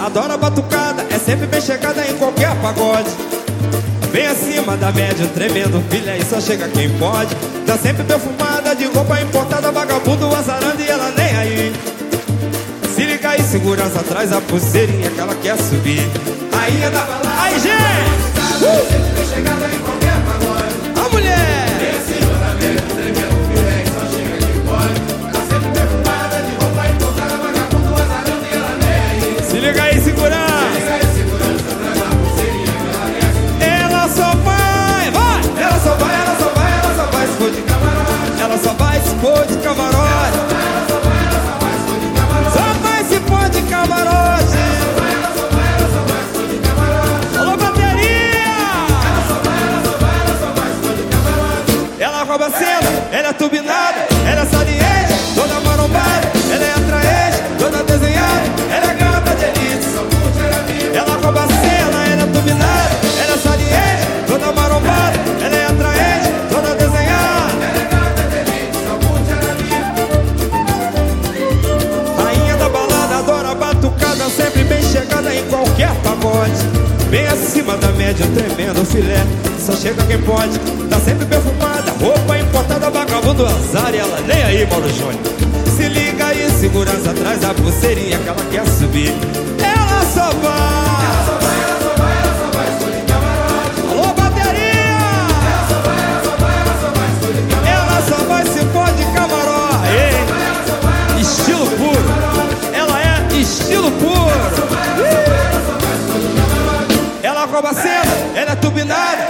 adora batucada, é sempre bem chegada em qualquer pagode. Vem acima da média, tremendo, filha, e só chega quem pode. Tá sempre perfumada, de roupa importada, vagabundo, azarando e ela nem aí. Se liga aí, segurança, atrás a pulseirinha que ela quer subir. Aí é da balada, aí gente! Uh! Sempre bem chegada em qualquer Ela rouba a cena, ela é turbinada, ela é saliente, toda marombada, ela é atraente, toda desenhada, ela é gata de elite. Ela rouba a cena, ela é turbinada, ela é saliente, toda marombada, ela é atraente, toda desenhada. Rainha da balada, adora batucada, sempre bem chegada em qualquer pagode. Bem acima da média, tremendo filé, só chega quem pode. Tá sempre perfumada, roupa importada, vagabundo azar e ela nem aí, Mauro Júnior. Se liga aí, segurança atrás da pulseirinha que ela quer subir. Ela só vai. Ela rouba a cena, ela é turbinada,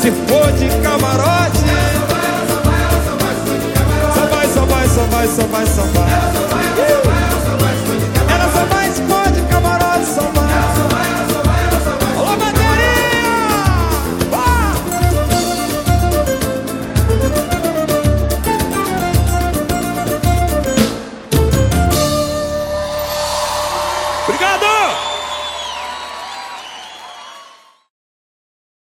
Se for de camarote. Só vai, só vai, só vai, só vai, só vai. Ela só vai se for de camarote, só vai. Alô, bateria! Vá! Obrigado!